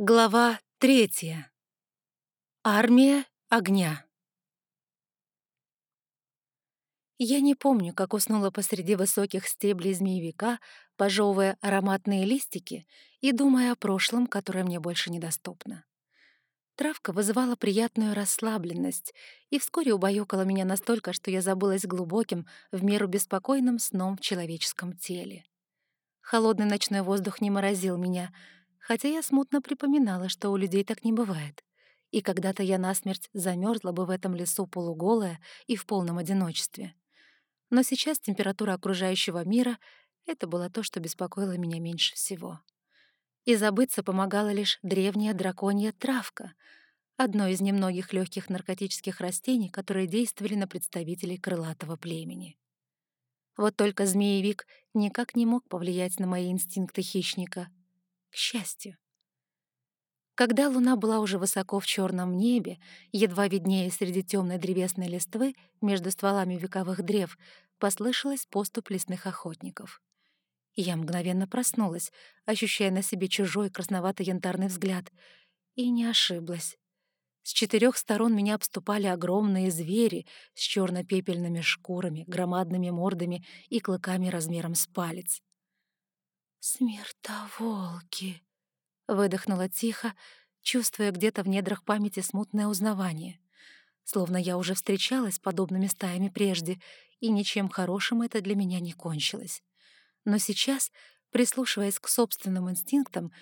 Глава третья. Армия огня. Я не помню, как уснула посреди высоких стеблей змеевика, пожевывая ароматные листики и думая о прошлом, которое мне больше недоступно. Травка вызывала приятную расслабленность и вскоре убаюкала меня настолько, что я забылась глубоким, в меру беспокойным сном в человеческом теле. Холодный ночной воздух не морозил меня — хотя я смутно припоминала, что у людей так не бывает. И когда-то я насмерть замерзла бы в этом лесу полуголая и в полном одиночестве. Но сейчас температура окружающего мира — это было то, что беспокоило меня меньше всего. И забыться помогала лишь древняя драконья травка, одно из немногих легких наркотических растений, которые действовали на представителей крылатого племени. Вот только змеевик никак не мог повлиять на мои инстинкты хищника — счастью. Когда луна была уже высоко в черном небе, едва виднее среди темной древесной листвы между стволами вековых древ, послышалась поступ лесных охотников. Я мгновенно проснулась, ощущая на себе чужой красновато-янтарный взгляд, и не ошиблась. С четырех сторон меня обступали огромные звери с черно-пепельными шкурами, громадными мордами и клыками размером с палец. «Смертоволки!» — выдохнула тихо, чувствуя где-то в недрах памяти смутное узнавание. Словно я уже встречалась с подобными стаями прежде, и ничем хорошим это для меня не кончилось. Но сейчас, прислушиваясь к собственным инстинктам,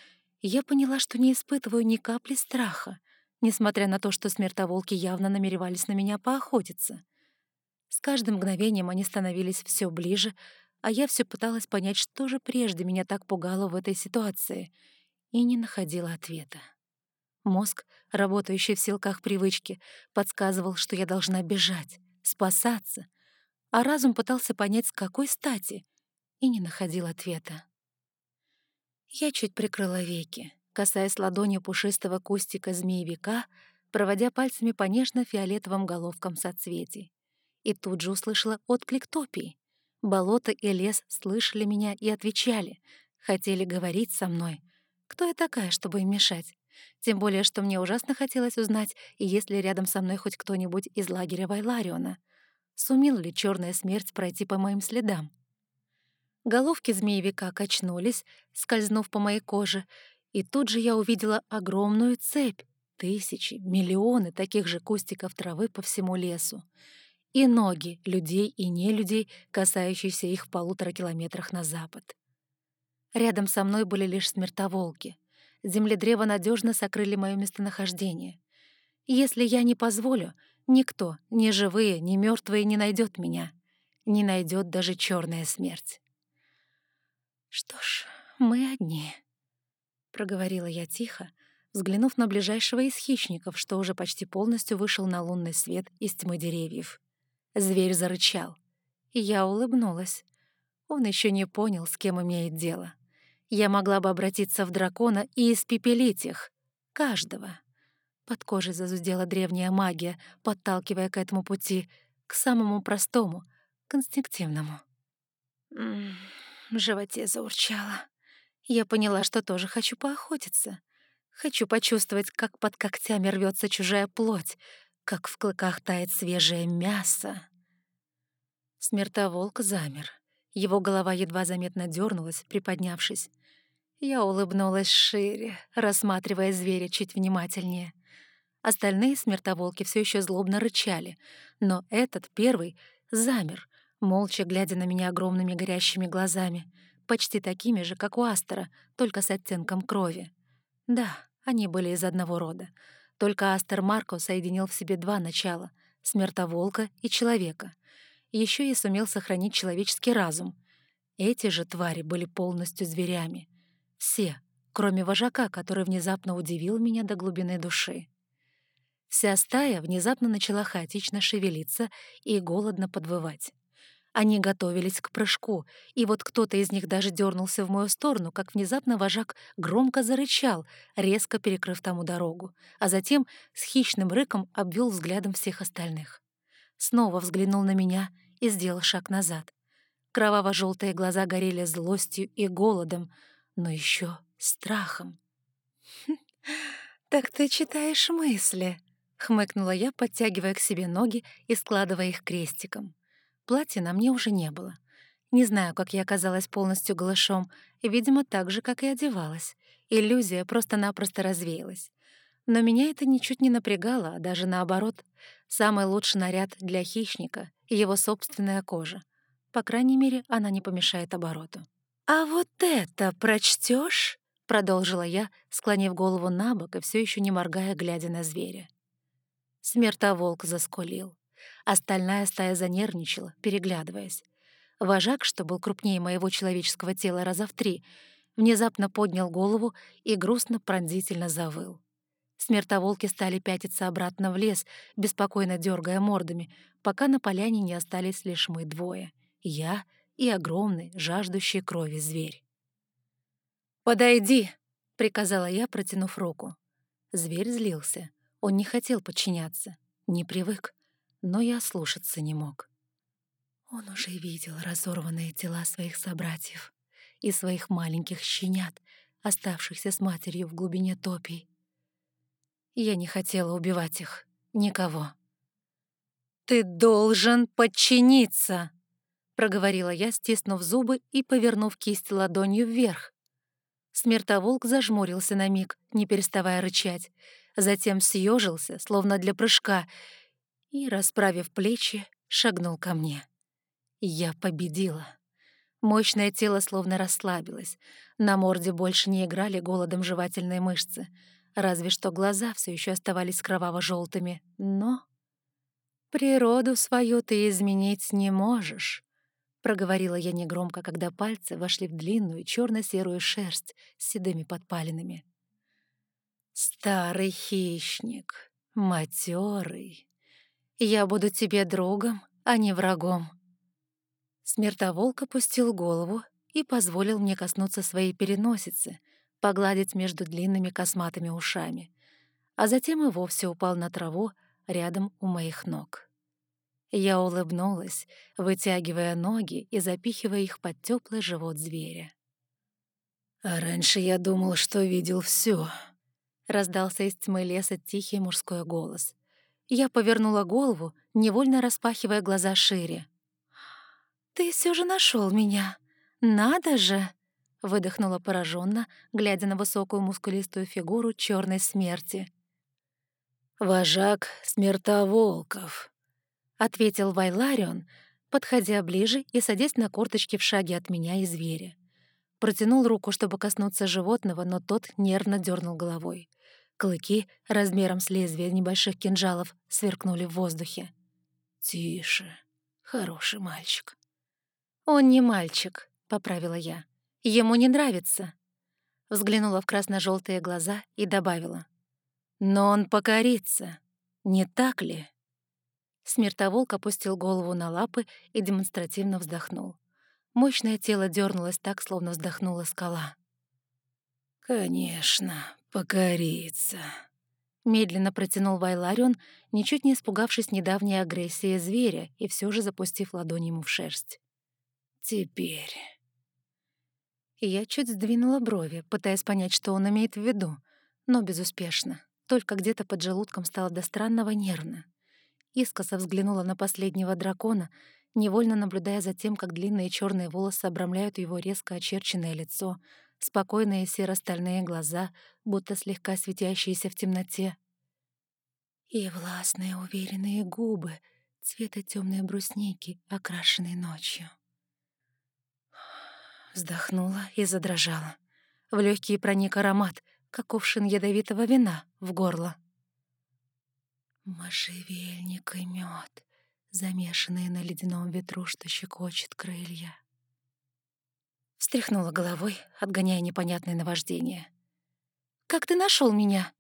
я поняла, что не испытываю ни капли страха, несмотря на то, что смертоволки явно намеревались на меня поохотиться. С каждым мгновением они становились все ближе, а я все пыталась понять, что же прежде меня так пугало в этой ситуации, и не находила ответа. Мозг, работающий в силках привычки, подсказывал, что я должна бежать, спасаться, а разум пытался понять, с какой стати, и не находил ответа. Я чуть прикрыла веки, касаясь ладонью пушистого кустика змеевика, проводя пальцами по нежно-фиолетовым головкам соцветий. И тут же услышала отклик топий. Болото и лес слышали меня и отвечали, хотели говорить со мной. Кто я такая, чтобы им мешать? Тем более, что мне ужасно хотелось узнать, есть ли рядом со мной хоть кто-нибудь из лагеря Вайлариона. Сумел ли черная смерть пройти по моим следам? Головки змеевика качнулись, скользнув по моей коже, и тут же я увидела огромную цепь, тысячи, миллионы таких же кустиков травы по всему лесу и ноги людей и нелюдей, касающиеся их в полутора километрах на запад. Рядом со мной были лишь смертоволки. Земледрево надежно сокрыли мое местонахождение. Если я не позволю, никто, ни живые, ни мертвые, не найдет меня. Не найдет даже черная смерть. «Что ж, мы одни», — проговорила я тихо, взглянув на ближайшего из хищников, что уже почти полностью вышел на лунный свет из тьмы деревьев. Зверь зарычал. Я улыбнулась. Он еще не понял, с кем имеет дело. Я могла бы обратиться в дракона и испепелить их. Каждого. Под кожей зазудела древняя магия, подталкивая к этому пути, к самому простому, к инстинктивному. В животе заурчало. Я поняла, что тоже хочу поохотиться. Хочу почувствовать, как под когтями рвется чужая плоть, как в клыках тает свежее мясо. Смертоволк замер. Его голова едва заметно дернулась, приподнявшись. Я улыбнулась шире, рассматривая зверя чуть внимательнее. Остальные смертоволки все еще злобно рычали, но этот, первый, замер, молча глядя на меня огромными горящими глазами, почти такими же, как у Астера, только с оттенком крови. Да, они были из одного рода — только Астер Марко соединил в себе два начала — смертоволка и человека. Еще и сумел сохранить человеческий разум. Эти же твари были полностью зверями. Все, кроме вожака, который внезапно удивил меня до глубины души. Вся стая внезапно начала хаотично шевелиться и голодно подвывать. Они готовились к прыжку, и вот кто-то из них даже дернулся в мою сторону, как внезапно вожак громко зарычал, резко перекрыв тому дорогу, а затем с хищным рыком обвел взглядом всех остальных. Снова взглянул на меня и сделал шаг назад. Кроваво-желтые глаза горели злостью и голодом, но еще страхом. «Так ты читаешь мысли», — хмыкнула я, подтягивая к себе ноги и складывая их крестиком. Платья на мне уже не было. Не знаю, как я оказалась полностью голышом, и, видимо, так же, как и одевалась. Иллюзия просто-напросто развеялась. Но меня это ничуть не напрягало, а даже наоборот. Самый лучший наряд для хищника — его собственная кожа. По крайней мере, она не помешает обороту. «А вот это прочтешь? продолжила я, склонив голову на бок и все еще не моргая, глядя на зверя. Смертоволк заскулил. Остальная стая занервничала, переглядываясь. Вожак, что был крупнее моего человеческого тела раза в три, внезапно поднял голову и грустно пронзительно завыл. Смертоволки стали пятиться обратно в лес, беспокойно дергая мордами, пока на поляне не остались лишь мы двое — я и огромный, жаждущий крови зверь. «Подойди!» — приказала я, протянув руку. Зверь злился. Он не хотел подчиняться, не привык, но я слушаться не мог. Он уже видел разорванные тела своих собратьев и своих маленьких щенят, оставшихся с матерью в глубине топий. Я не хотела убивать их, никого. «Ты должен подчиниться!» — проговорила я, стиснув зубы и повернув кисть ладонью вверх. Смертоволк зажмурился на миг, не переставая рычать, затем съежился, словно для прыжка, и, расправив плечи, шагнул ко мне. Я победила. Мощное тело словно расслабилось. На морде больше не играли голодом жевательные мышцы — разве что глаза все еще оставались кроваво желтыми но... «Природу свою ты изменить не можешь», — проговорила я негромко, когда пальцы вошли в длинную черно серую шерсть с седыми подпалинами. «Старый хищник, матерый, я буду тебе другом, а не врагом». Смертоволк опустил голову и позволил мне коснуться своей переносицы, погладить между длинными косматыми ушами, а затем и вовсе упал на траву рядом у моих ног. Я улыбнулась, вытягивая ноги и запихивая их под теплый живот зверя. «А раньше я думал, что видел все. раздался из тьмы леса тихий мужской голос. Я повернула голову, невольно распахивая глаза шире. «Ты все же нашел меня! Надо же!» выдохнула пораженно, глядя на высокую мускулистую фигуру черной смерти. «Вожак смертоволков», — ответил Вайларион, подходя ближе и садясь на корточки в шаге от меня и зверя. Протянул руку, чтобы коснуться животного, но тот нервно дернул головой. Клыки, размером с лезвия небольших кинжалов, сверкнули в воздухе. «Тише, хороший мальчик». «Он не мальчик», — поправила я. Ему не нравится. Взглянула в красно желтые глаза и добавила. Но он покорится, не так ли? Смертоволк опустил голову на лапы и демонстративно вздохнул. Мощное тело дернулось так, словно вздохнула скала. «Конечно, покорится», — медленно протянул Вайларион, ничуть не испугавшись недавней агрессии зверя и все же запустив ладонь ему в шерсть. «Теперь...» Я чуть сдвинула брови, пытаясь понять, что он имеет в виду, но безуспешно. Только где-то под желудком стало до странного нервно. Искоса взглянула на последнего дракона, невольно наблюдая за тем, как длинные черные волосы обрамляют его резко очерченное лицо, спокойные серо-стальные глаза, будто слегка светящиеся в темноте. И властные уверенные губы цвета темной брусники, окрашенной ночью. Вздохнула и задрожала. В легкий проник аромат, как кувшин ядовитого вина, в горло. Можжевельник и мед, замешанные на ледяном ветру, что щекочет крылья. Встряхнула головой, отгоняя непонятное наваждение. «Как ты нашел меня?»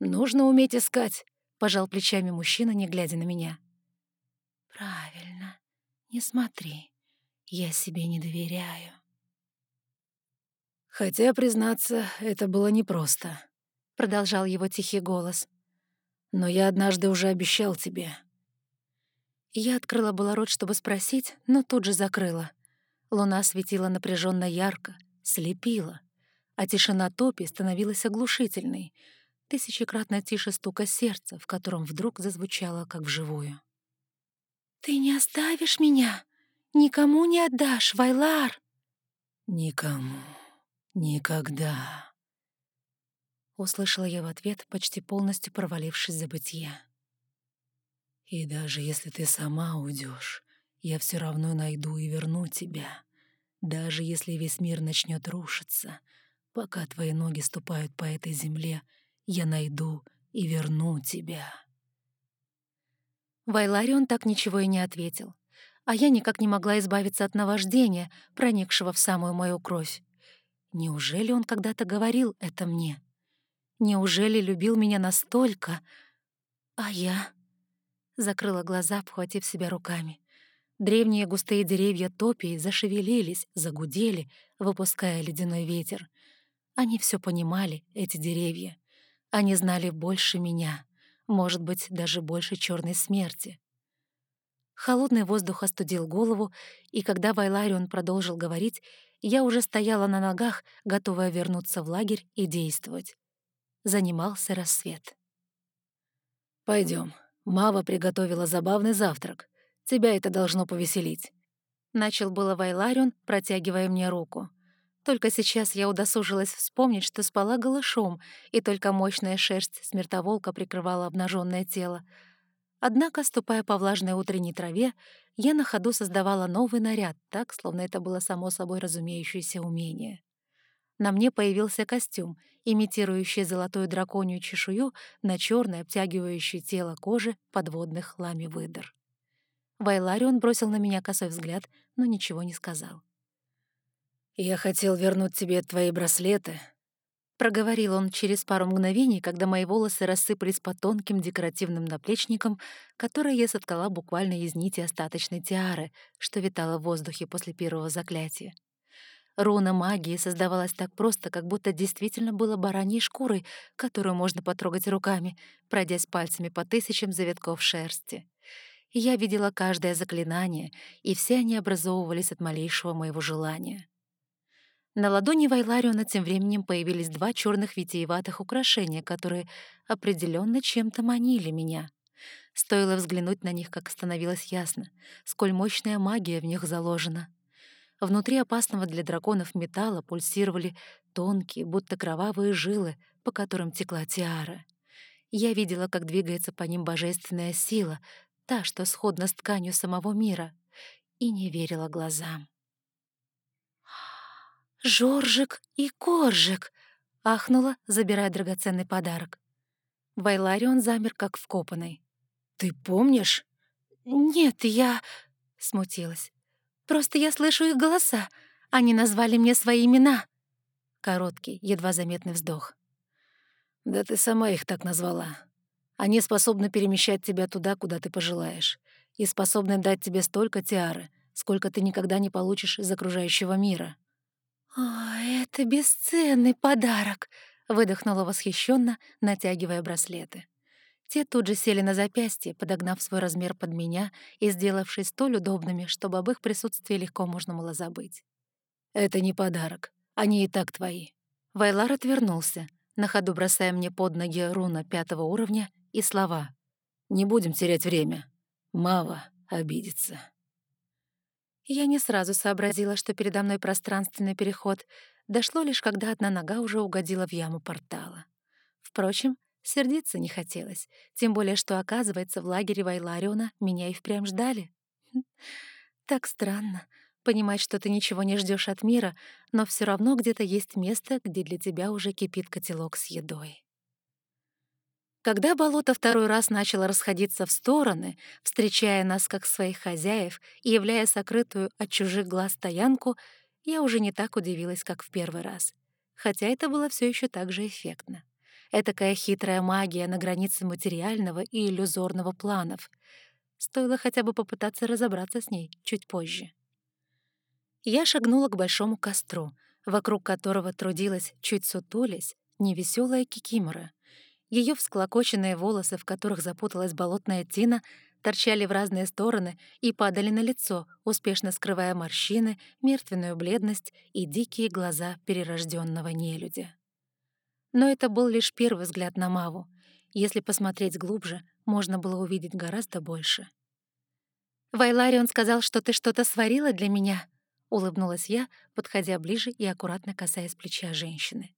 «Нужно уметь искать», — пожал плечами мужчина, не глядя на меня. «Правильно, не смотри, я себе не доверяю». «Хотя, признаться, это было непросто», — продолжал его тихий голос. «Но я однажды уже обещал тебе». Я открыла было рот, чтобы спросить, но тут же закрыла. Луна светила напряженно ярко, слепила. а тишина топи становилась оглушительной, тысячекратно тише стука сердца, в котором вдруг зазвучало, как вживую. «Ты не оставишь меня? Никому не отдашь, Вайлар?» «Никому. Никогда», — услышала я в ответ, почти полностью провалившись за бытие. «И даже если ты сама уйдешь, я все равно найду и верну тебя. Даже если весь мир начнет рушиться, пока твои ноги ступают по этой земле, я найду и верну тебя». Вайларион так ничего и не ответил, а я никак не могла избавиться от наваждения, проникшего в самую мою кровь. Неужели он когда-то говорил это мне? Неужели любил меня настолько? А я... Закрыла глаза, обхватив себя руками. Древние густые деревья топии зашевелились, загудели, выпуская ледяной ветер. Они все понимали, эти деревья. Они знали больше меня, может быть, даже больше черной смерти. Холодный воздух остудил голову, и когда Вайларион продолжил говорить, я уже стояла на ногах, готовая вернуться в лагерь и действовать. Занимался рассвет. Пойдем. Мава приготовила забавный завтрак. Тебя это должно повеселить». Начал было Вайларион, протягивая мне руку. Только сейчас я удосужилась вспомнить, что спала голышом, и только мощная шерсть смертоволка прикрывала обнаженное тело. Однако, ступая по влажной утренней траве, я на ходу создавала новый наряд, так, словно это было само собой разумеющееся умение. На мне появился костюм, имитирующий золотую драконью чешую на черной, обтягивающей тело кожи подводных лами выдр. Вайларион бросил на меня косой взгляд, но ничего не сказал. «Я хотел вернуть тебе твои браслеты», — проговорил он через пару мгновений, когда мои волосы рассыпались по тонким декоративным наплечникам, которые я соткала буквально из нити остаточной тиары, что витала в воздухе после первого заклятия. Руна магии создавалась так просто, как будто действительно было бараньей шкурой, которую можно потрогать руками, пройдясь пальцами по тысячам завитков шерсти. Я видела каждое заклинание, и все они образовывались от малейшего моего желания. На ладони Вайлариона тем временем появились два черных витиеватых украшения, которые определенно чем-то манили меня. Стоило взглянуть на них, как становилось ясно, сколь мощная магия в них заложена. Внутри опасного для драконов металла пульсировали тонкие, будто кровавые жилы, по которым текла тиара. Я видела, как двигается по ним божественная сила, та, что сходна с тканью самого мира, и не верила глазам. «Жоржик и Коржик!» — ахнула, забирая драгоценный подарок. Вайларион замер, как вкопанный. «Ты помнишь?» «Нет, я...» — смутилась. «Просто я слышу их голоса. Они назвали мне свои имена». Короткий, едва заметный вздох. «Да ты сама их так назвала. Они способны перемещать тебя туда, куда ты пожелаешь, и способны дать тебе столько тиары, сколько ты никогда не получишь из окружающего мира». «О, это бесценный подарок!» — выдохнула восхищенно, натягивая браслеты. Те тут же сели на запястье, подогнав свой размер под меня и сделавшись столь удобными, чтобы об их присутствии легко можно было забыть. «Это не подарок. Они и так твои». Вайлар отвернулся, на ходу бросая мне под ноги руна пятого уровня и слова. «Не будем терять время. Мава обидится». Я не сразу сообразила, что передо мной пространственный переход. Дошло лишь, когда одна нога уже угодила в яму портала. Впрочем, сердиться не хотелось, тем более, что, оказывается, в лагере Вайлариона меня и впрямь ждали. Хм, так странно понимать, что ты ничего не ждешь от мира, но все равно где-то есть место, где для тебя уже кипит котелок с едой. Когда болото второй раз начало расходиться в стороны, встречая нас как своих хозяев и являя сокрытую от чужих глаз стоянку, я уже не так удивилась, как в первый раз. Хотя это было все еще так же эффектно. Этакая хитрая магия на границе материального и иллюзорного планов. Стоило хотя бы попытаться разобраться с ней чуть позже. Я шагнула к большому костру, вокруг которого трудилась, чуть сутулясь, невеселая кикимора — ее всклокоченные волосы, в которых запуталась болотная тина, торчали в разные стороны и падали на лицо, успешно скрывая морщины, мертвенную бледность и дикие глаза перерожденного нелюдя. Но это был лишь первый взгляд на Маву. Если посмотреть глубже, можно было увидеть гораздо больше. «Вайларион сказал, что ты что-то сварила для меня», — улыбнулась я, подходя ближе и аккуратно касаясь плеча женщины.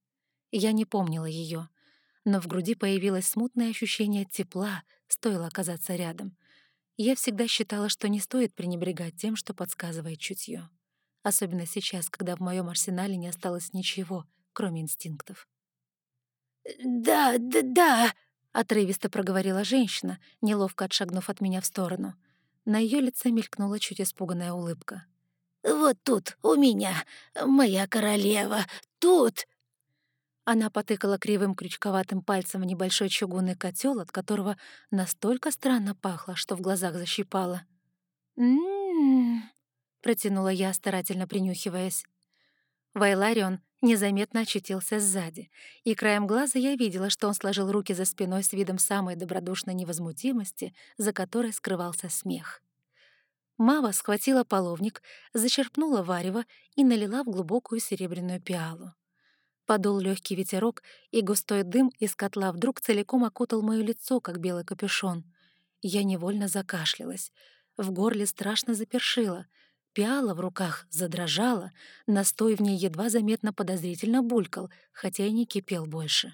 Я не помнила ее, но в груди появилось смутное ощущение тепла, стоило оказаться рядом. Я всегда считала, что не стоит пренебрегать тем, что подсказывает чутье. Особенно сейчас, когда в моем арсенале не осталось ничего, кроме инстинктов. «Да, да, да», — отрывисто проговорила женщина, неловко отшагнув от меня в сторону. На ее лице мелькнула чуть испуганная улыбка. «Вот тут, у меня, моя королева, тут!» Она потыкала кривым крючковатым пальцем в небольшой чугунный котел, от которого настолько странно пахло, что в глазах защипало. «М-м-м», протянула я, старательно принюхиваясь. Вайларион незаметно очутился сзади, и краем глаза я видела, что он сложил руки за спиной с видом самой добродушной невозмутимости, за которой скрывался смех. Мава схватила половник, зачерпнула варево и налила в глубокую серебряную пиалу. Подул легкий ветерок, и густой дым из котла вдруг целиком окутал моё лицо, как белый капюшон. Я невольно закашлялась. В горле страшно запершило. Пиала в руках задрожала, настой в ней едва заметно подозрительно булькал, хотя и не кипел больше.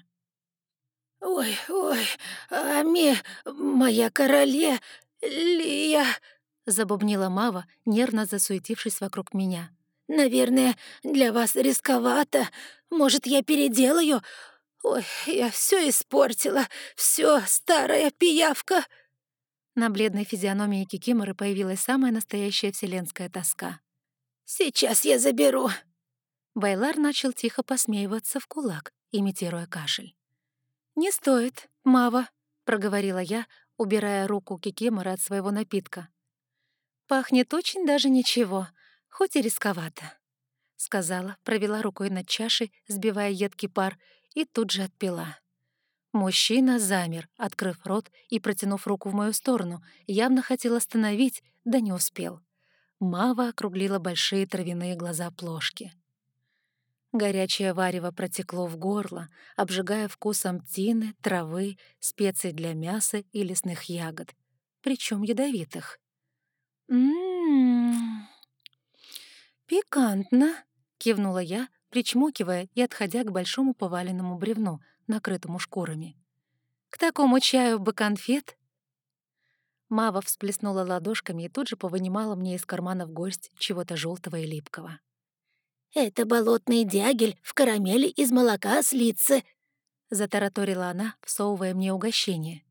«Ой, ой, Ами, моя короле, Лия!» — забубнила Мава, нервно засуетившись вокруг меня. Наверное, для вас рисковато. Может, я переделаю? Ой, я все испортила. Все, старая пиявка. На бледной физиономии Кикиморы появилась самая настоящая вселенская тоска. «Сейчас я заберу». Байлар начал тихо посмеиваться в кулак, имитируя кашель. «Не стоит, Мава», — проговорила я, убирая руку Кикимора от своего напитка. «Пахнет очень даже ничего хоть и рисковато», — сказала, провела рукой над чашей, сбивая едкий пар, и тут же отпила. Мужчина замер, открыв рот и протянув руку в мою сторону, явно хотел остановить, да не успел. Мава округлила большие травяные глаза плошки. Горячее варево протекло в горло, обжигая вкусом тины, травы, специй для мяса и лесных ягод, причем ядовитых. «М-м-м!» «Пикантно», — кивнула я, причмокивая и отходя к большому поваленному бревну, накрытому шкурами. «К такому чаю бы конфет?» Мава всплеснула ладошками и тут же повынимала мне из кармана в горсть чего-то желтого и липкого. «Это болотный дягель в карамели из молока слится», — затараторила она, всовывая мне угощение.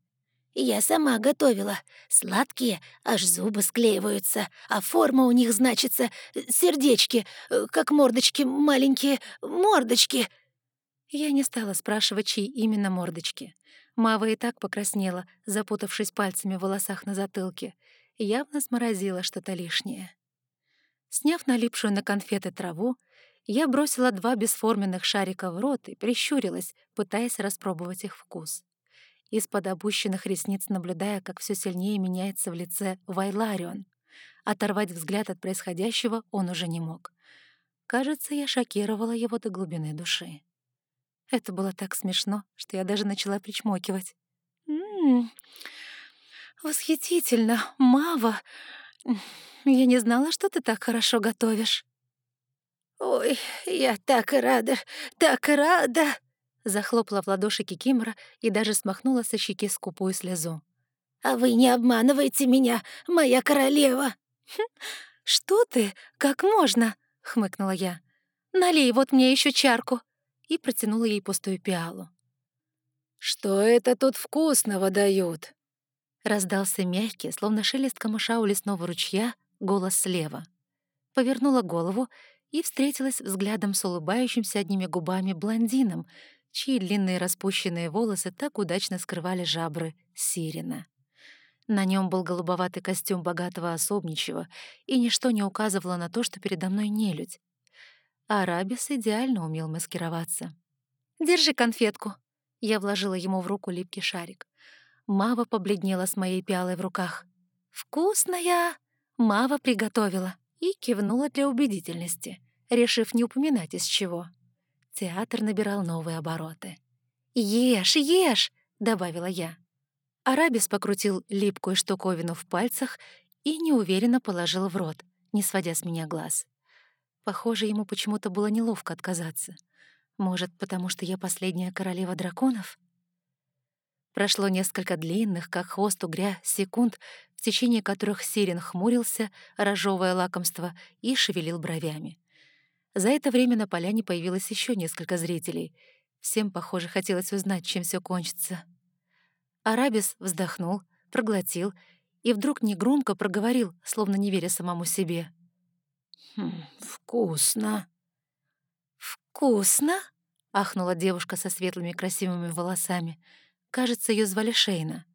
Я сама готовила. Сладкие, аж зубы склеиваются, а форма у них значится э, сердечки, э, как мордочки, маленькие мордочки. Я не стала спрашивать, чьи именно мордочки. Мава и так покраснела, запутавшись пальцами в волосах на затылке. Явно сморозила что-то лишнее. Сняв налипшую на конфеты траву, я бросила два бесформенных шарика в рот и прищурилась, пытаясь распробовать их вкус из-под опущенных ресниц наблюдая, как все сильнее меняется в лице Вайларион. Оторвать взгляд от происходящего он уже не мог. Кажется, я шокировала его до глубины души. Это было так смешно, что я даже начала причмокивать. «М-м-м, восхитительно, Мава! Я не знала, что ты так хорошо готовишь». «Ой, я так рада, так рада!» Захлопала в ладоши Кикимора и даже смахнула со щеки скупую слезу. «А вы не обманываете меня, моя королева!» хм, «Что ты? Как можно?» — хмыкнула я. «Налей вот мне еще чарку!» и протянула ей пустую пиалу. «Что это тут вкусного дают?» Раздался мягкий, словно шелест камыша у лесного ручья, голос слева. Повернула голову и встретилась взглядом с улыбающимся одними губами блондином, чьи длинные распущенные волосы так удачно скрывали жабры сирена. На нем был голубоватый костюм богатого особничего, и ничто не указывало на то, что передо мной нелюдь. Арабис идеально умел маскироваться. «Держи конфетку!» Я вложила ему в руку липкий шарик. Мава побледнела с моей пиалой в руках. «Вкусная!» — Мава приготовила и кивнула для убедительности, решив не упоминать из чего. Театр набирал новые обороты. «Ешь, ешь!» — добавила я. Арабис покрутил липкую штуковину в пальцах и неуверенно положил в рот, не сводя с меня глаз. Похоже, ему почему-то было неловко отказаться. Может, потому что я последняя королева драконов? Прошло несколько длинных, как хвост угря, секунд, в течение которых Сирен хмурился, разжевывая лакомство, и шевелил бровями. За это время на поляне появилось еще несколько зрителей. Всем, похоже, хотелось узнать, чем все кончится. Арабис вздохнул, проглотил и вдруг негромко проговорил, словно не веря самому себе. «Хм, «Вкусно». «Вкусно?» — ахнула девушка со светлыми красивыми волосами. Кажется, ее звали Шейна.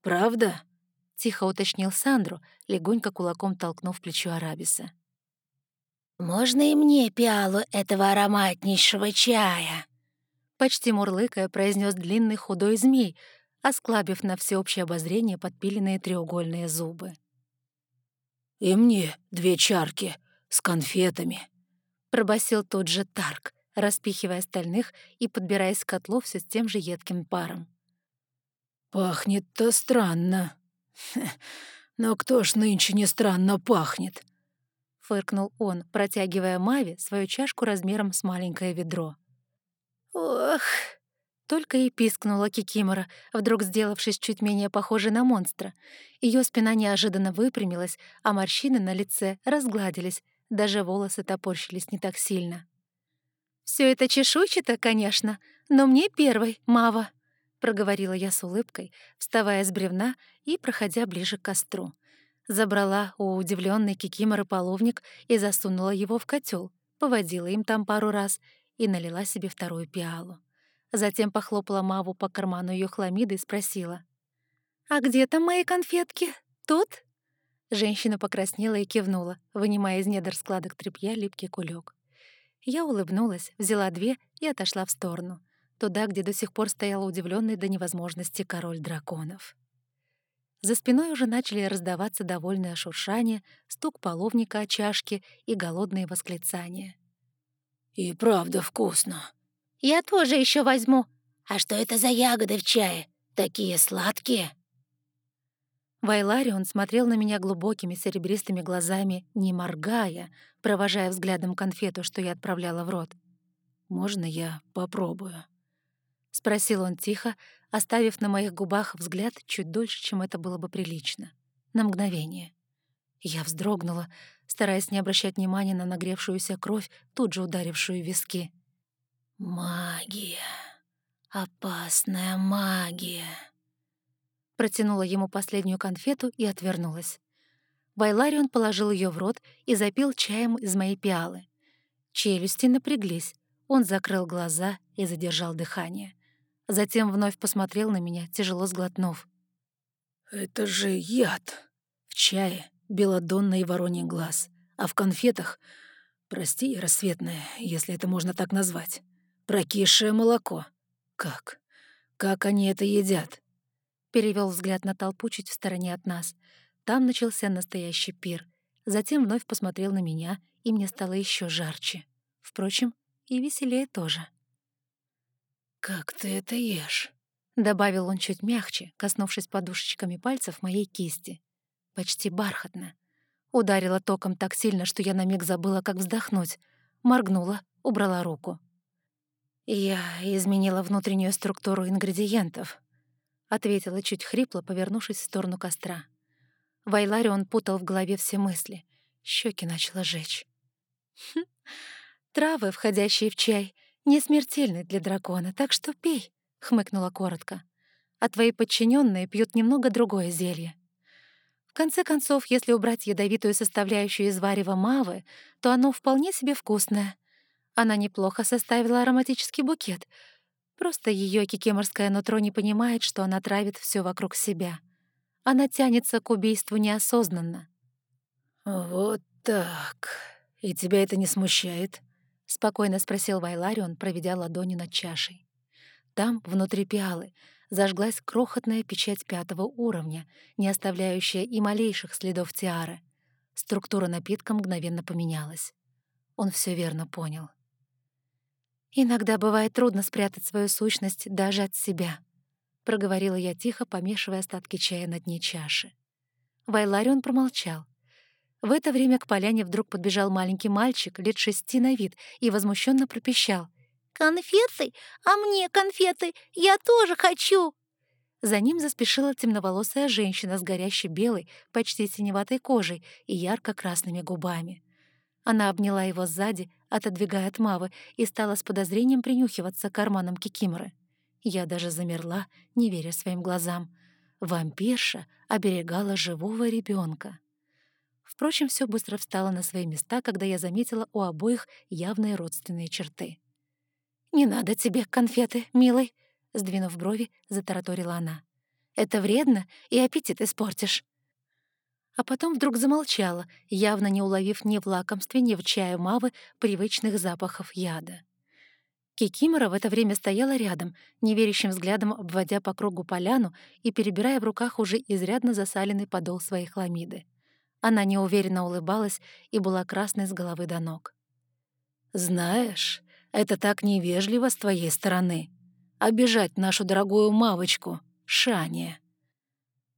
«Правда?» — тихо уточнил Сандру, легонько кулаком толкнув плечо Арабиса. «Можно и мне пиалу этого ароматнейшего чая?» почти мурлыкая, произнес длинный худой змей, осклабив на всеобщее обозрение подпиленные треугольные зубы. «И мне две чарки с конфетами», — пробасил тот же Тарк, распихивая остальных и подбираясь к котлу все с тем же едким паром. «Пахнет-то странно. Но кто ж нынче не странно пахнет?» — фыркнул он, протягивая Маве свою чашку размером с маленькое ведро. «Ох!» Только и пискнула Кикимора, вдруг сделавшись чуть менее похожей на монстра. Ее спина неожиданно выпрямилась, а морщины на лице разгладились, даже волосы топорщились не так сильно. Все это чешуйчато, конечно, но мне первой, Мава», — проговорила я с улыбкой, вставая с бревна и проходя ближе к костру. Забрала у удивленной Кикиморы половник и засунула его в котел, поводила им там пару раз и налила себе вторую пиалу. Затем похлопала Маву по карману ее хламиды и спросила. «А где там мои конфетки? Тут?» Женщина покраснела и кивнула, вынимая из недр складок тряпья липкий кулек. Я улыбнулась, взяла две и отошла в сторону, туда, где до сих пор стоял удивленный до невозможности король драконов. За спиной уже начали раздаваться довольное шуршание, стук половника о чашке и голодные восклицания. «И правда вкусно». «Я тоже еще возьму. А что это за ягоды в чае? Такие сладкие». Вайларион смотрел на меня глубокими серебристыми глазами, не моргая, провожая взглядом конфету, что я отправляла в рот. «Можно я попробую?» — спросил он тихо, оставив на моих губах взгляд чуть дольше, чем это было бы прилично. На мгновение. Я вздрогнула, стараясь не обращать внимания на нагревшуюся кровь, тут же ударившую виски. «Магия. Опасная магия», Протянула ему последнюю конфету и отвернулась. Вайларион положил ее в рот и запил чаем из моей пиалы. Челюсти напряглись. Он закрыл глаза и задержал дыхание. Затем вновь посмотрел на меня, тяжело сглотнув. «Это же яд. В чае белодонный вороний глаз, а в конфетах, прости, рассветное, если это можно так назвать, прокисшее молоко. Как? Как они это едят? Перевел взгляд на толпу чуть в стороне от нас. Там начался настоящий пир. Затем вновь посмотрел на меня, и мне стало еще жарче. Впрочем, и веселее тоже. «Как ты это ешь?» — добавил он чуть мягче, коснувшись подушечками пальцев моей кисти. Почти бархатно. Ударила током так сильно, что я на миг забыла, как вздохнуть. Моргнула, убрала руку. Я изменила внутреннюю структуру ингредиентов, ответила чуть хрипло, повернувшись в сторону костра. Вайларион путал в голове все мысли. Щеки начала жечь. «Хм, «Травы, входящие в чай, не смертельны для дракона, так что пей», — хмыкнула коротко. «А твои подчиненные пьют немного другое зелье. В конце концов, если убрать ядовитую составляющую из варева мавы, то оно вполне себе вкусное. Она неплохо составила ароматический букет — Просто ее кикеморское нутро не понимает, что она травит все вокруг себя. Она тянется к убийству неосознанно. «Вот так. И тебя это не смущает?» — спокойно спросил Вайларион, проведя ладонью над чашей. Там, внутри пиалы, зажглась крохотная печать пятого уровня, не оставляющая и малейших следов тиары. Структура напитка мгновенно поменялась. Он все верно понял. «Иногда бывает трудно спрятать свою сущность даже от себя», — проговорила я тихо, помешивая остатки чая на дне чаши. Вайларион промолчал. В это время к поляне вдруг подбежал маленький мальчик, лет шести на вид, и возмущенно пропищал. «Конфеты? А мне конфеты? Я тоже хочу!» За ним заспешила темноволосая женщина с горящей белой, почти синеватой кожей и ярко-красными губами. Она обняла его сзади, отодвигая от Мавы, и стала с подозрением принюхиваться к карманам Кикиморы. Я даже замерла, не веря своим глазам. Вампирша оберегала живого ребенка. Впрочем, все быстро встало на свои места, когда я заметила у обоих явные родственные черты. «Не надо тебе конфеты, милый», — сдвинув брови, затараторила она. «Это вредно, и аппетит испортишь». А потом вдруг замолчала, явно не уловив ни в лакомстве, ни в чае Мавы привычных запахов яда. Кикимора в это время стояла рядом, неверящим взглядом обводя по кругу поляну и перебирая в руках уже изрядно засаленный подол своей хламиды. Она неуверенно улыбалась и была красной с головы до ног. «Знаешь, это так невежливо с твоей стороны. Обижать нашу дорогую мавочку, Шания».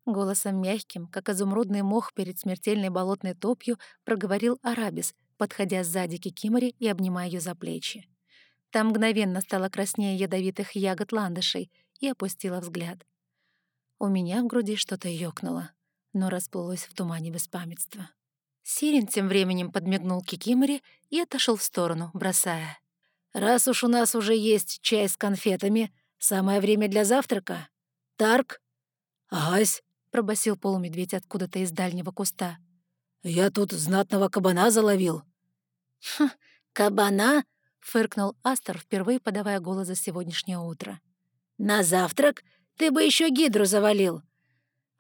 Голосом мягким, как изумрудный мох перед смертельной болотной топью, проговорил Арабис, подходя сзади Кикимори и обнимая ее за плечи. Там мгновенно стало краснее ядовитых ягод ландышей и опустила взгляд. У меня в груди что-то ёкнуло но расплылось в тумане беспамятства. Сирин тем временем подмигнул Кикимори и отошел в сторону, бросая. «Раз уж у нас уже есть чай с конфетами, самое время для завтрака. Тарк?» «Ась!» — пробасил полумедведь откуда-то из дальнего куста. «Я тут знатного кабана заловил». «Хм, кабана?» — фыркнул Астер, впервые подавая голос за сегодняшнее утро. «На завтрак? Ты бы еще гидру завалил.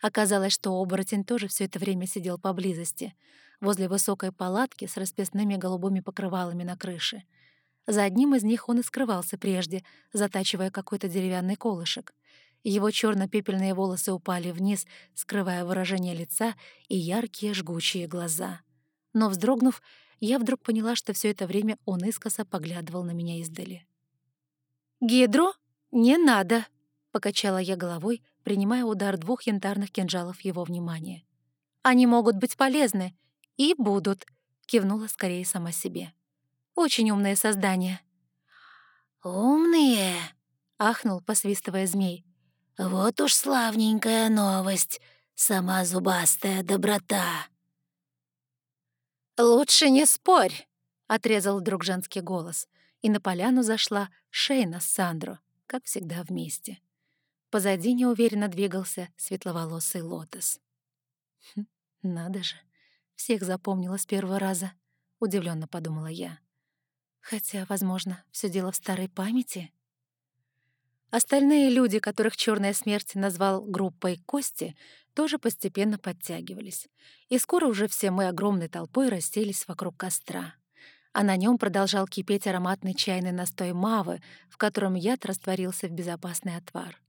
Оказалось, что оборотень тоже все это время сидел поблизости, возле высокой палатки с расписными голубыми покрывалами на крыше. За одним из них он и скрывался прежде, затачивая какой-то деревянный колышек. Его черно пепельные волосы упали вниз, скрывая выражение лица и яркие жгучие глаза. Но, вздрогнув, я вдруг поняла, что все это время он искоса поглядывал на меня издали. «Гидро? Не надо!» — покачала я головой, принимая удар двух янтарных кинжалов его внимания. «Они могут быть полезны. И будут», — кивнула скорее сама себе. «Очень умные создания». «Умные?» — ахнул, посвистывая змей. «Вот уж славненькая новость, сама зубастая доброта». «Лучше не спорь», — отрезал вдруг женский голос, и на поляну зашла Шейна с Сандро, как всегда вместе. Позади неуверенно двигался светловолосый лотос. Хм, «Надо же, всех запомнила с первого раза», — удивленно подумала я. Хотя, возможно, все дело в старой памяти. Остальные люди, которых Черная смерть назвал группой Кости, тоже постепенно подтягивались. И скоро уже все мы огромной толпой расселись вокруг костра. А на нем продолжал кипеть ароматный чайный настой мавы, в котором яд растворился в безопасный отвар.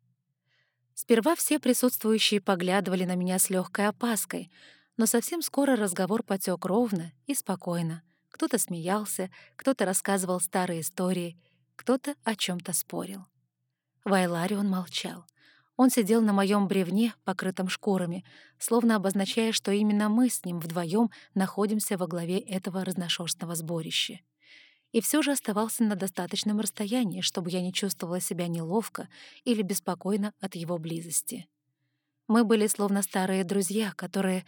Сперва все присутствующие поглядывали на меня с легкой опаской, но совсем скоро разговор потек ровно и спокойно. Кто-то смеялся, кто-то рассказывал старые истории, кто-то о чем то спорил. Вайларион молчал. Он сидел на моем бревне, покрытом шкурами, словно обозначая, что именно мы с ним вдвоем находимся во главе этого разношерстного сборища и все же оставался на достаточном расстоянии, чтобы я не чувствовала себя неловко или беспокойно от его близости. Мы были словно старые друзья, которые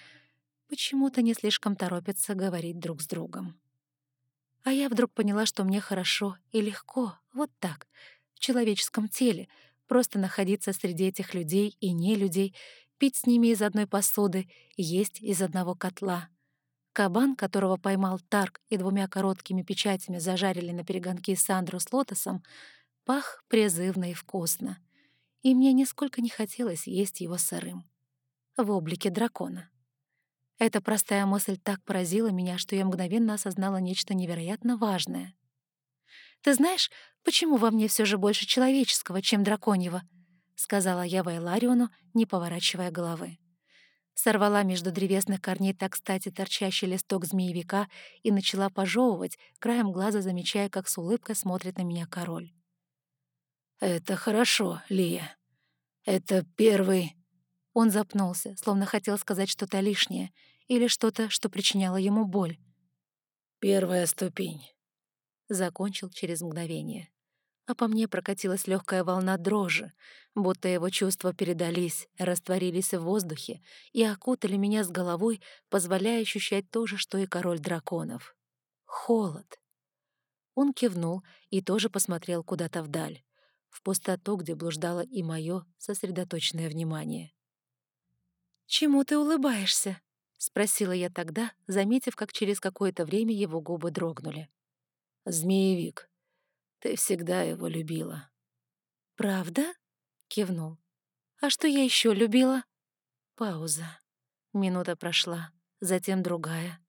почему-то не слишком торопятся говорить друг с другом. А я вдруг поняла, что мне хорошо и легко, вот так, в человеческом теле, просто находиться среди этих людей и не людей, пить с ними из одной посуды, есть из одного котла — Кабан, которого поймал Тарк и двумя короткими печатями зажарили на перегонки Сандру с лотосом, пах призывно и вкусно. И мне нисколько не хотелось есть его сырым. В облике дракона. Эта простая мысль так поразила меня, что я мгновенно осознала нечто невероятно важное. «Ты знаешь, почему во мне все же больше человеческого, чем драконьего?» сказала я Вайлариону, не поворачивая головы. Сорвала между древесных корней так кстати торчащий листок змеевика и начала пожевывать, краем глаза замечая, как с улыбкой смотрит на меня король. «Это хорошо, Лия. Это первый...» Он запнулся, словно хотел сказать что-то лишнее или что-то, что причиняло ему боль. «Первая ступень», — закончил через мгновение а по мне прокатилась легкая волна дрожи, будто его чувства передались, растворились в воздухе и окутали меня с головой, позволяя ощущать то же, что и король драконов. Холод. Он кивнул и тоже посмотрел куда-то вдаль, в пустоту, где блуждало и мое сосредоточенное внимание. «Чему ты улыбаешься?» — спросила я тогда, заметив, как через какое-то время его губы дрогнули. «Змеевик», ты всегда его любила». «Правда?» — кивнул. «А что я еще любила?» Пауза. Минута прошла, затем другая.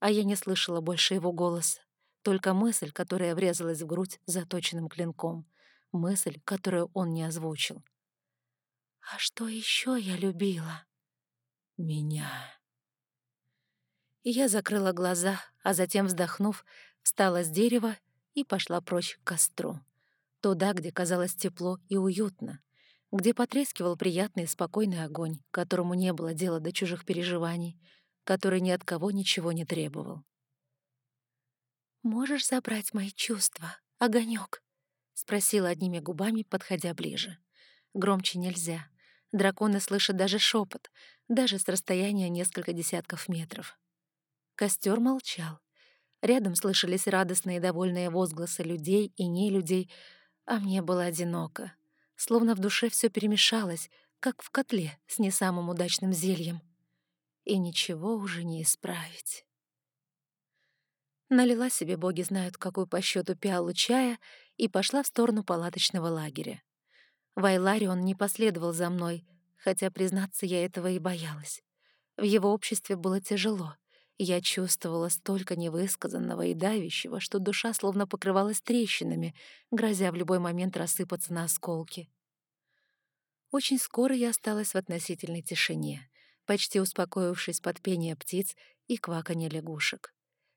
А я не слышала больше его голоса. Только мысль, которая врезалась в грудь заточенным клинком. Мысль, которую он не озвучил. «А что еще я любила?» «Меня». И я закрыла глаза, а затем, вздохнув, встала с дерева и пошла прочь к костру. Туда, где казалось тепло и уютно, где потрескивал приятный и спокойный огонь, которому не было дела до чужих переживаний, который ни от кого ничего не требовал. «Можешь забрать мои чувства, огонек? спросила одними губами, подходя ближе. Громче нельзя. Драконы слышат даже шепот, даже с расстояния несколько десятков метров. Костер молчал, Рядом слышались радостные и довольные возгласы людей и нелюдей, а мне было одиноко. Словно в душе все перемешалось, как в котле с не самым удачным зельем. И ничего уже не исправить. Налила себе боги знают какую по счету пиалу чая и пошла в сторону палаточного лагеря. Вайларион не последовал за мной, хотя, признаться, я этого и боялась. В его обществе было тяжело. Я чувствовала столько невысказанного и давящего, что душа словно покрывалась трещинами, грозя в любой момент рассыпаться на осколки. Очень скоро я осталась в относительной тишине, почти успокоившись под пение птиц и кваканье лягушек.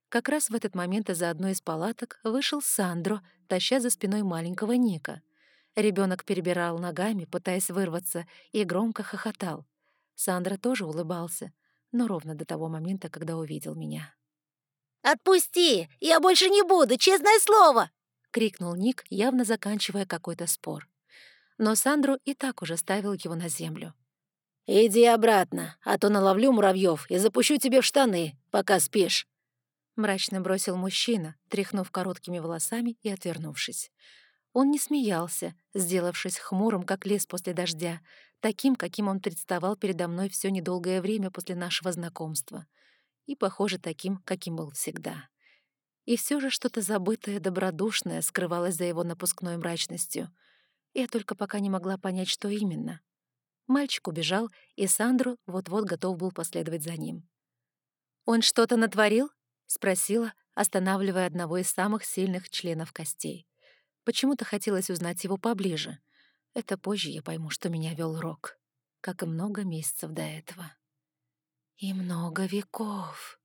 Как раз в этот момент из-за одной из палаток вышел Сандро, таща за спиной маленького Ника. Ребенок перебирал ногами, пытаясь вырваться, и громко хохотал. Сандра тоже улыбался — но ровно до того момента, когда увидел меня. «Отпусти! Я больше не буду, честное слово!» — крикнул Ник, явно заканчивая какой-то спор. Но Сандру и так уже ставил его на землю. «Иди обратно, а то наловлю муравьев и запущу тебе в штаны, пока спишь», — мрачно бросил мужчина, тряхнув короткими волосами и отвернувшись. Он не смеялся, сделавшись хмурым, как лес после дождя, таким, каким он представал передо мной все недолгое время после нашего знакомства. И, похоже, таким, каким был всегда. И все же что-то забытое, добродушное скрывалось за его напускной мрачностью. Я только пока не могла понять, что именно. Мальчик убежал, и Сандру вот-вот готов был последовать за ним. «Он что-то натворил?» — спросила, останавливая одного из самых сильных членов костей. Почему-то хотелось узнать его поближе. Это позже я пойму, что меня вел Рок, как и много месяцев до этого. И много веков.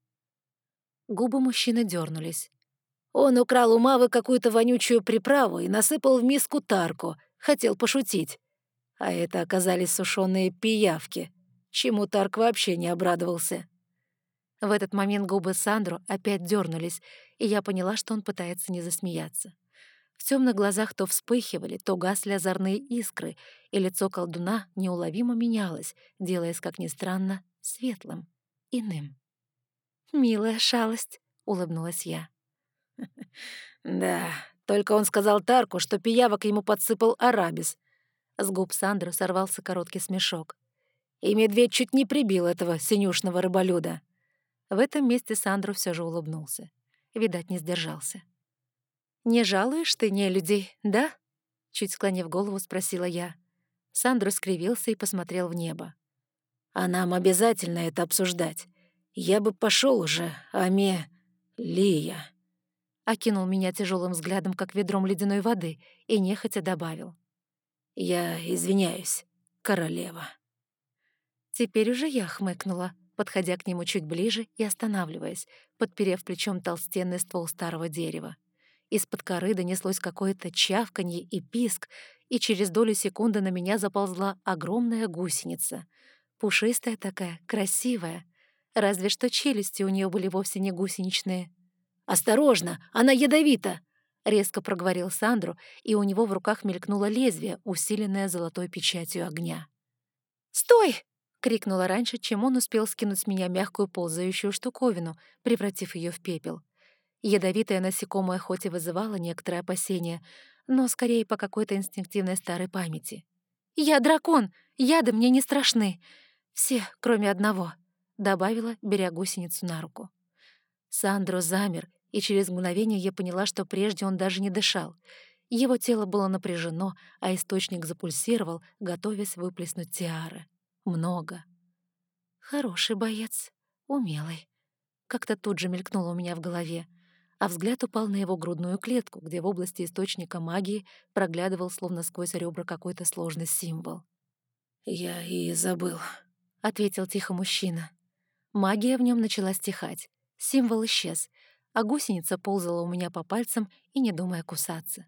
Губы мужчины дернулись. Он украл у Мавы какую-то вонючую приправу и насыпал в миску тарку, хотел пошутить. А это оказались сушеные пиявки, чему Тарк вообще не обрадовался. В этот момент губы Сандру опять дернулись, и я поняла, что он пытается не засмеяться. В темных глазах то вспыхивали, то гасли озорные искры, и лицо колдуна неуловимо менялось, делаясь, как ни странно, светлым, иным. «Милая шалость», — улыбнулась я. «Да, только он сказал Тарку, что пиявок ему подсыпал арабис». С губ Сандры сорвался короткий смешок. И медведь чуть не прибил этого синюшного рыболюда. В этом месте Сандру все же улыбнулся. Видать, не сдержался. «Не жалуешь ты не людей, да?» Чуть склонив голову, спросила я. Сандро скривился и посмотрел в небо. «А нам обязательно это обсуждать. Я бы пошел уже, Аме... Лия». Окинул меня тяжелым взглядом, как ведром ледяной воды, и нехотя добавил. Я извиняюсь, королева». Теперь уже я хмыкнула, подходя к нему чуть ближе и останавливаясь, подперев плечом толстенный ствол старого дерева. Из-под коры донеслось какое-то чавканье и писк, и через долю секунды на меня заползла огромная гусеница. Пушистая такая, красивая. Разве что челюсти у нее были вовсе не гусеничные. «Осторожно, она ядовита!» — резко проговорил Сандру, и у него в руках мелькнуло лезвие, усиленное золотой печатью огня. «Стой!» — крикнула раньше, чем он успел скинуть с меня мягкую ползающую штуковину, превратив ее в пепел. Ядовитое насекомое хоть и вызывало некоторое опасение, но скорее по какой-то инстинктивной старой памяти. «Я дракон! Яды мне не страшны! Все, кроме одного!» — добавила, беря гусеницу на руку. Сандро замер, и через мгновение я поняла, что прежде он даже не дышал. Его тело было напряжено, а источник запульсировал, готовясь выплеснуть тиары. Много. Хороший боец, умелый. Как-то тут же мелькнуло у меня в голове, а взгляд упал на его грудную клетку, где в области источника магии проглядывал словно сквозь ребра какой-то сложный символ. «Я и забыл», — ответил тихо мужчина. Магия в нем начала стихать. Символ исчез, а гусеница ползала у меня по пальцам и не думая кусаться.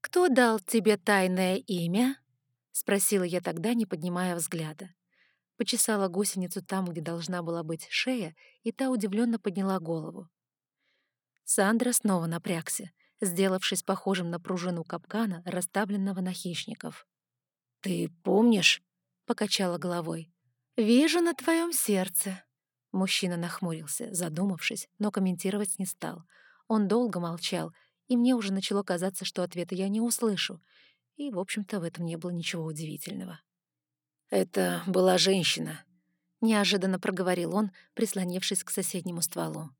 «Кто дал тебе тайное имя?» — спросила я тогда, не поднимая взгляда. Почесала гусеницу там, где должна была быть шея, и та удивленно подняла голову. Сандра снова напрягся, сделавшись похожим на пружину капкана, расставленного на хищников. «Ты помнишь?» — покачала головой. «Вижу на твоем сердце», Мужчина нахмурился, задумавшись, но комментировать не стал. Он долго молчал, и мне уже начало казаться, что ответа я не услышу. И, в общем-то, в этом не было ничего удивительного. «Это была женщина», — неожиданно проговорил он, прислонившись к соседнему стволу.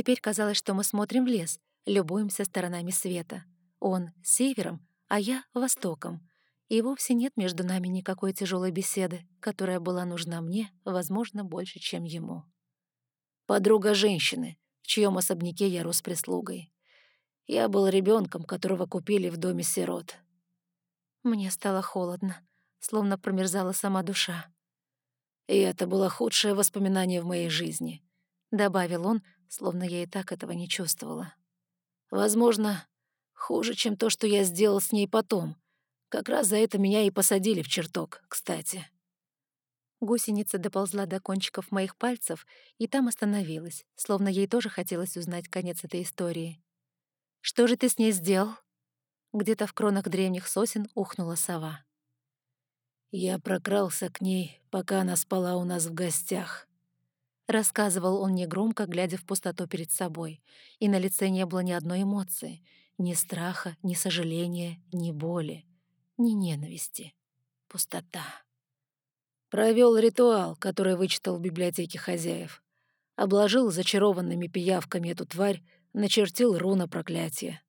Теперь казалось, что мы смотрим в лес, любуемся сторонами света. Он — севером, а я — востоком. И вовсе нет между нами никакой тяжелой беседы, которая была нужна мне, возможно, больше, чем ему. Подруга женщины, в чьем особняке я рос прислугой. Я был ребенком, которого купили в доме сирот. Мне стало холодно, словно промерзала сама душа. И это было худшее воспоминание в моей жизни, добавил он, словно я и так этого не чувствовала. Возможно, хуже, чем то, что я сделал с ней потом, как раз за это меня и посадили в чертог, кстати. Гусеница доползла до кончиков моих пальцев и там остановилась, словно ей тоже хотелось узнать конец этой истории. «Что же ты с ней сделал?» Где-то в кронах древних сосен ухнула сова. «Я прокрался к ней, пока она спала у нас в гостях», — рассказывал он негромко, глядя в пустоту перед собой, и на лице не было ни одной эмоции, ни страха, ни сожаления, ни боли ни ненависти. Пустота. Провел ритуал, который вычитал в библиотеке хозяев. Обложил зачарованными пиявками эту тварь, начертил руна проклятия.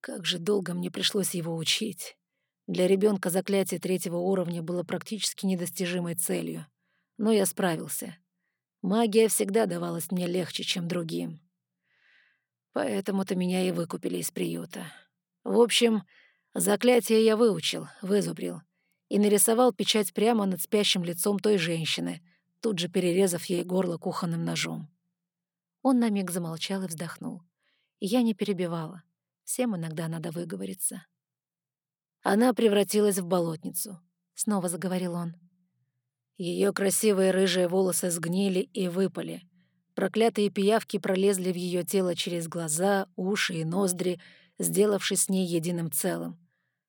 Как же долго мне пришлось его учить. Для ребенка заклятие третьего уровня было практически недостижимой целью. Но я справился. Магия всегда давалась мне легче, чем другим. Поэтому-то меня и выкупили из приюта. В общем, Заклятие я выучил, вызубрил. И нарисовал печать прямо над спящим лицом той женщины, тут же перерезав ей горло кухонным ножом. Он на миг замолчал и вздохнул. я не перебивала. Всем иногда надо выговориться. Она превратилась в болотницу. Снова заговорил он. Ее красивые рыжие волосы сгнили и выпали. Проклятые пиявки пролезли в ее тело через глаза, уши и ноздри, сделавшись с ней единым целым.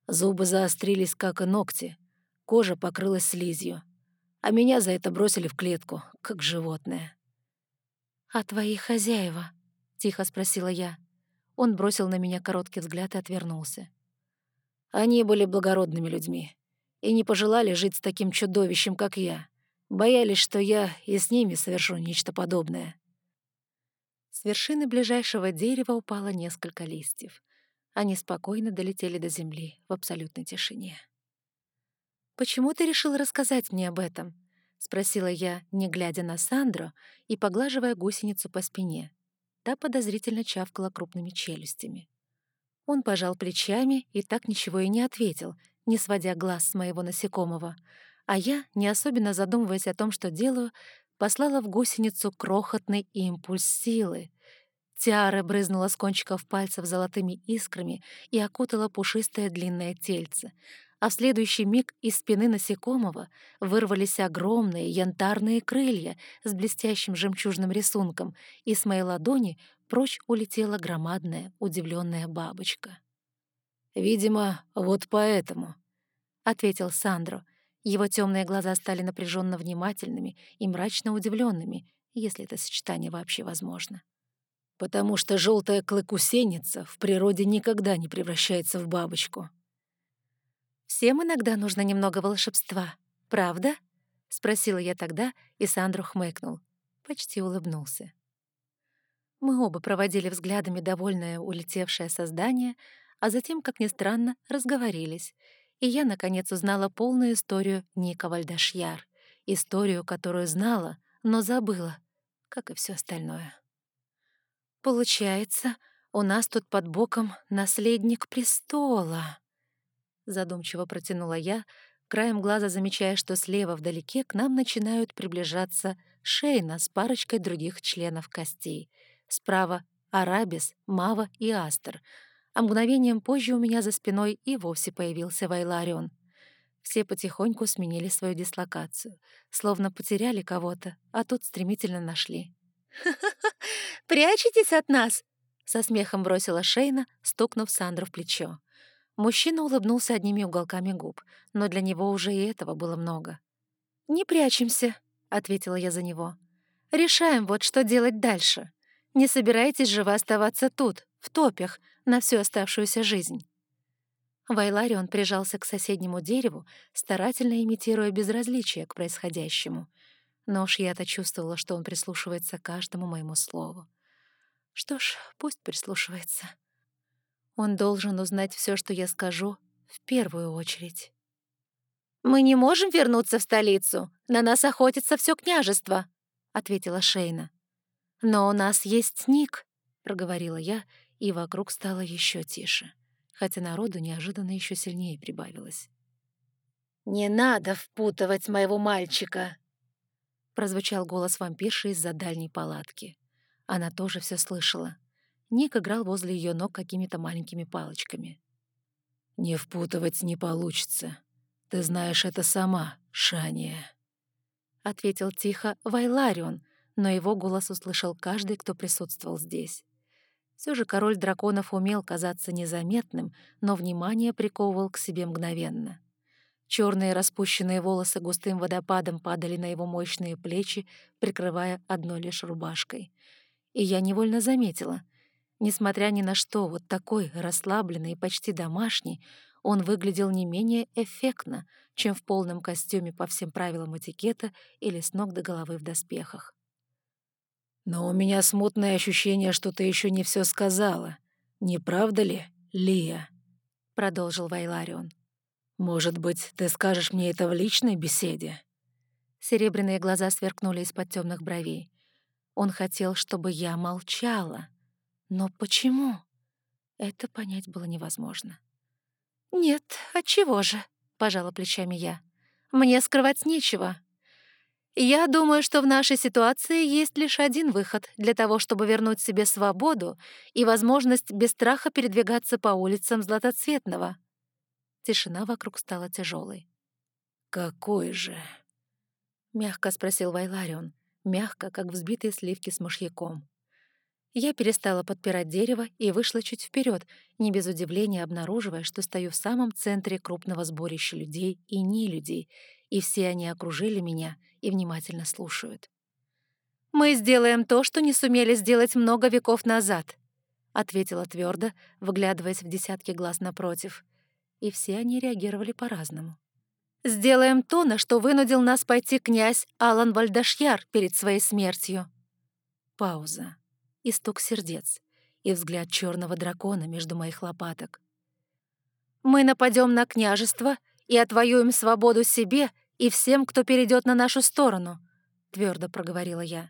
Зубы заострились, как и ногти. Кожа покрылась слизью. А меня за это бросили в клетку, как животное. «А твои хозяева?» — тихо спросила я. Он бросил на меня короткий взгляд и отвернулся. Они были благородными людьми и не пожелали жить с таким чудовищем, как я. Боялись, что я и с ними совершу нечто подобное. С вершины ближайшего дерева упало несколько листьев. Они спокойно долетели до земли в абсолютной тишине. «Почему ты решил рассказать мне об этом?» — спросила я, не глядя на Сандро и поглаживая гусеницу по спине. Та подозрительно чавкала крупными челюстями. Он пожал плечами и так ничего и не ответил, не сводя глаз с моего насекомого, а я, не особенно задумываясь о том, что делаю, послала в гусеницу крохотный импульс силы. Тиара брызнула с кончиков пальцев золотыми искрами и окутала пушистое длинное тельце, а в следующий миг из спины насекомого вырвались огромные янтарные крылья с блестящим жемчужным рисунком, и с моей ладони прочь улетела громадная удивленная бабочка. «Видимо, вот поэтому», — ответил Сандро. Его темные глаза стали напряженно внимательными и мрачно удивленными, если это сочетание вообще возможно. «Потому что желтая клыкусеница в природе никогда не превращается в бабочку». «Всем иногда нужно немного волшебства, правда?» — спросила я тогда, и Сандро хмыкнул. Почти улыбнулся. Мы оба проводили взглядами довольное улетевшее создание, а затем, как ни странно, разговорились, и я, наконец, узнала полную историю Ника Вальдашьяр, историю, которую знала, но забыла, как и все остальное. «Получается, у нас тут под боком наследник престола», — задумчиво протянула я, краем глаза замечая, что слева вдалеке к нам начинают приближаться Шейна с парочкой других членов костей. Справа — Арабис, Мава и Астер — а мгновением позже у меня за спиной и вовсе появился Вайларион. Все потихоньку сменили свою дислокацию, словно потеряли кого-то, а тут стремительно нашли. «Ха-ха-ха! Прячетесь от нас!» — со смехом бросила Шейна, стукнув Сандру в плечо. Мужчина улыбнулся одними уголками губ, но для него уже и этого было много. «Не прячемся», — ответила я за него. «Решаем вот, что делать дальше. Не собираетесь же вы оставаться тут, в топях, на всю оставшуюся жизнь. Вайларион прижался к соседнему дереву, старательно имитируя безразличие к происходящему. Но уж я-то чувствовала, что он прислушивается к каждому моему слову. Что ж, пусть прислушивается. Он должен узнать все, что я скажу, в первую очередь. «Мы не можем вернуться в столицу. На нас охотится все княжество», — ответила Шейна. «Но у нас есть Ник», — проговорила я и вокруг стало еще тише, хотя народу неожиданно еще сильнее прибавилось. «Не надо впутывать моего мальчика!» Прозвучал голос вампирши из-за дальней палатки. Она тоже все слышала. Ник играл возле ее ног какими-то маленькими палочками. «Не впутывать не получится. Ты знаешь это сама, Шания», — ответил тихо Вайларион, но его голос услышал каждый, кто присутствовал здесь. Все же король драконов умел казаться незаметным, но внимание приковывал к себе мгновенно. Черные распущенные волосы густым водопадом падали на его мощные плечи, прикрывая одной лишь рубашкой. И я невольно заметила. Несмотря ни на что, вот такой расслабленный и почти домашний, он выглядел не менее эффектно, чем в полном костюме по всем правилам этикета или с ног до головы в доспехах. Но у меня смутное ощущение, что ты еще не все сказала. Не правда ли, Лия?» — продолжил Вайларион. «Может быть, ты скажешь мне это в личной беседе?» Серебряные глаза сверкнули из-под темных бровей. Он хотел, чтобы я молчала. Но почему? Это понять было невозможно. «Нет, отчего же?» — пожала плечами я. «Мне скрывать нечего. Я думаю, что в нашей ситуации есть лишь один выход для того, чтобы вернуть себе свободу и возможность без страха передвигаться по улицам Златоцветного. Тишина вокруг стала тяжелой. «Какой же?» — мягко спросил Вайларион, мягко, как взбитые сливки с мышьяком. Я перестала подпирать дерево и вышла чуть вперед, не без удивления обнаруживая, что стою в самом центре крупного сборища людей и не людей, и все они окружили меня и внимательно слушают. «Мы сделаем то, что не сумели сделать много веков назад», — ответила твердо, выглядываясь в десятки глаз напротив. И все они реагировали по-разному. «Сделаем то, на что вынудил нас пойти князь Алан Вальдашьяр перед своей смертью». Пауза и стук сердец, и взгляд черного дракона между моих лопаток. «Мы нападем на княжество и отвоюем свободу себе и всем, кто перейдет на нашу сторону», — твердо проговорила я.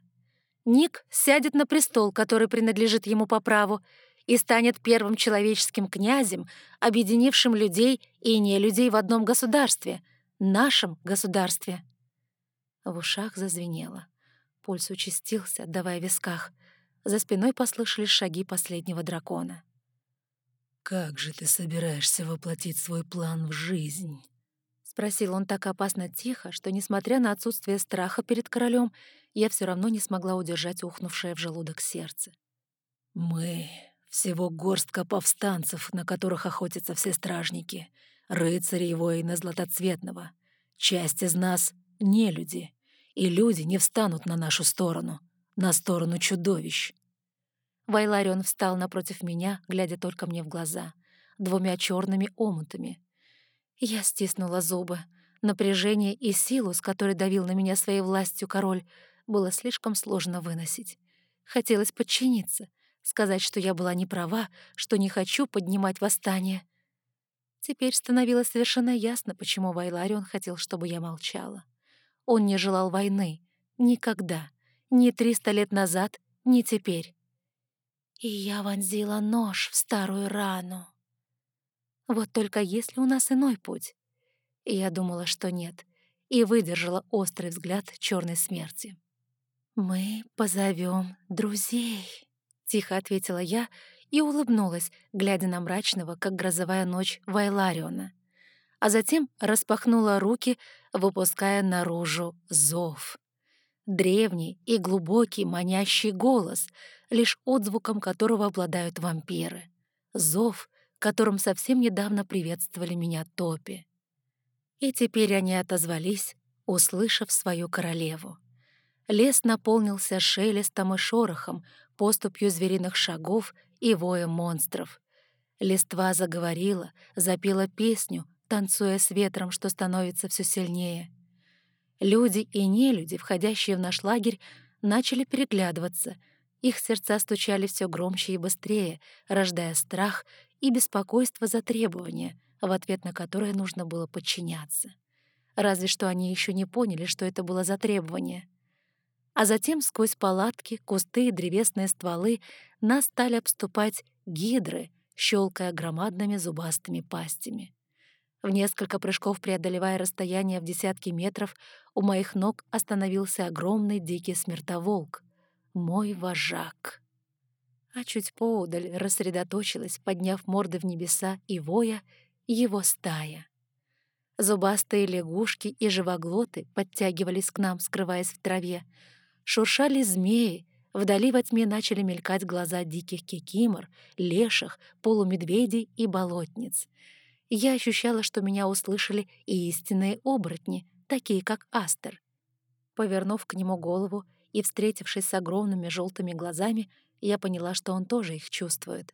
«Ник сядет на престол, который принадлежит ему по праву, и станет первым человеческим князем, объединившим людей и не людей в одном государстве, нашем государстве. В ушах зазвенело. Пульс участился, давая висках. За спиной послышались шаги последнего дракона. «Как же ты собираешься воплотить свой план в жизнь?» — спросил он так опасно тихо, что, несмотря на отсутствие страха перед королем, я все равно не смогла удержать ухнувшее в желудок сердце. «Мы — всего горстка повстанцев, на которых охотятся все стражники, рыцари и воины Златоцветного. Часть из нас — не люди, и люди не встанут на нашу сторону, на сторону чудовищ». Вайларион встал напротив меня, глядя только мне в глаза, двумя черными омутами. Я стиснула зубы. Напряжение и силу, с которой давил на меня своей властью король, было слишком сложно выносить. Хотелось подчиниться, сказать, что я была не права, что не хочу поднимать восстание. Теперь становилось совершенно ясно, почему Вайларион хотел, чтобы я молчала. Он не желал войны. Никогда. Ни триста лет назад, ни теперь. И я вонзила нож в старую рану. Вот только есть ли у нас иной путь? И я думала, что нет, и выдержала острый взгляд черной смерти. «Мы позовем друзей», — тихо ответила я и улыбнулась, глядя на мрачного, как грозовая ночь, Вайлариона. А затем распахнула руки, выпуская наружу зов. Древний и глубокий манящий голос, лишь отзвуком которого обладают вампиры. Зов, которым совсем недавно приветствовали меня топи. И теперь они отозвались, услышав свою королеву. Лес наполнился шелестом и шорохом, поступью звериных шагов и воем монстров. Листва заговорила, запела песню, танцуя с ветром, что становится все сильнее. Люди и нелюди, входящие в наш лагерь, начали переглядываться. Их сердца стучали все громче и быстрее, рождая страх и беспокойство за требования, в ответ на которые нужно было подчиняться. Разве что они еще не поняли, что это было за требование — а затем сквозь палатки, кусты и древесные стволы нас стали обступать гидры, щелкая громадными зубастыми пастями. В несколько прыжков преодолевая расстояние в десятки метров, у моих ног остановился огромный дикий смертоволк. Мой вожак. А чуть поудаль рассредоточилась, подняв морды в небеса и воя, его стая. Зубастые лягушки и живоглоты подтягивались к нам, скрываясь в траве, Шуршали змеи, вдали во тьме начали мелькать глаза диких кикимор, леших, полумедведей и болотниц. Я ощущала, что меня услышали и истинные оборотни, такие как Астер. Повернув к нему голову и встретившись с огромными желтыми глазами, я поняла, что он тоже их чувствует.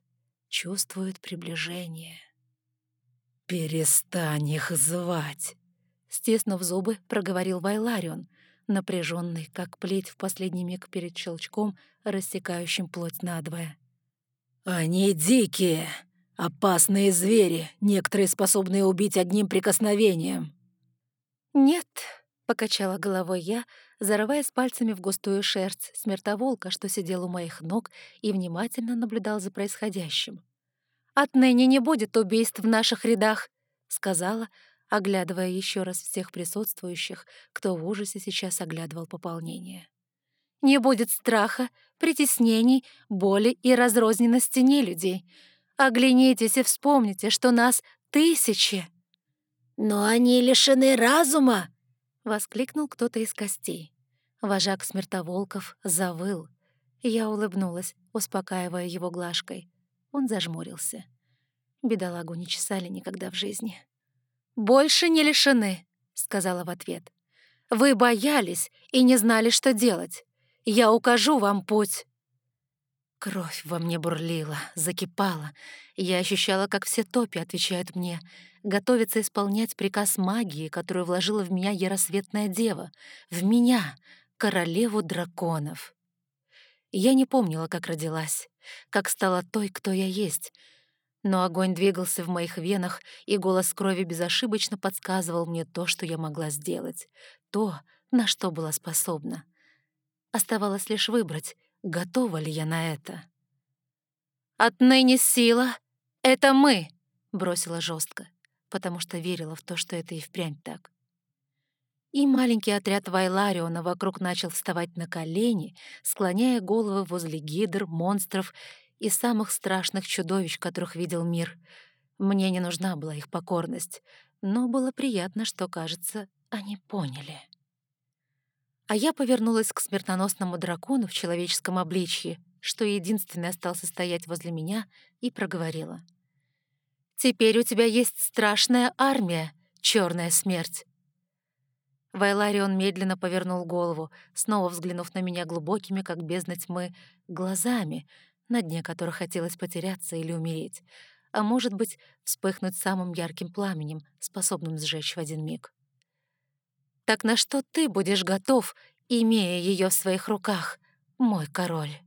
Чувствует приближение. «Перестань их звать!» Стиснув зубы, проговорил Вайларион, напряженный, как плеть в последний миг перед щелчком, рассекающим плоть надвое. «Они дикие, опасные звери, некоторые способные убить одним прикосновением». «Нет», — покачала головой я, зарываясь пальцами в густую шерсть смертоволка, что сидел у моих ног и внимательно наблюдал за происходящим. «Отныне не будет убийств в наших рядах», — сказала, оглядывая еще раз всех присутствующих, кто в ужасе сейчас оглядывал пополнение. «Не будет страха, притеснений, боли и разрозненности нелюдей. Оглянитесь и вспомните, что нас тысячи!» «Но они лишены разума!» — воскликнул кто-то из костей. Вожак смертоволков завыл. Я улыбнулась, успокаивая его глажкой. Он зажмурился. Бедолагу не чесали никогда в жизни. «Больше не лишены», — сказала в ответ. «Вы боялись и не знали, что делать. Я укажу вам путь». Кровь во мне бурлила, закипала. Я ощущала, как все топи отвечают мне, готовятся исполнять приказ магии, которую вложила в меня Яросветная Дева, в меня, королеву драконов. Я не помнила, как родилась, как стала той, кто я есть — но огонь двигался в моих венах, и голос крови безошибочно подсказывал мне то, что я могла сделать, то, на что была способна. Оставалось лишь выбрать, готова ли я на это. «Отныне сила — это мы!» — бросила жестко, потому что верила в то, что это и впрямь так. И маленький отряд Вайлариона вокруг начал вставать на колени, склоняя головы возле гидр, монстров и самых страшных чудовищ, которых видел мир. Мне не нужна была их покорность, но было приятно, что, кажется, они поняли. А я повернулась к смертоносному дракону в человеческом обличье, что единственный остался стоять возле меня, и проговорила. «Теперь у тебя есть страшная армия, черная смерть. Вайларион медленно повернул голову, снова взглянув на меня глубокими, как бездна тьмы, глазами, на дне которых хотелось потеряться или умереть, а может быть, вспыхнуть самым ярким пламенем, способным сжечь в один миг. «Так на что ты будешь готов, имея ее в своих руках, мой король?»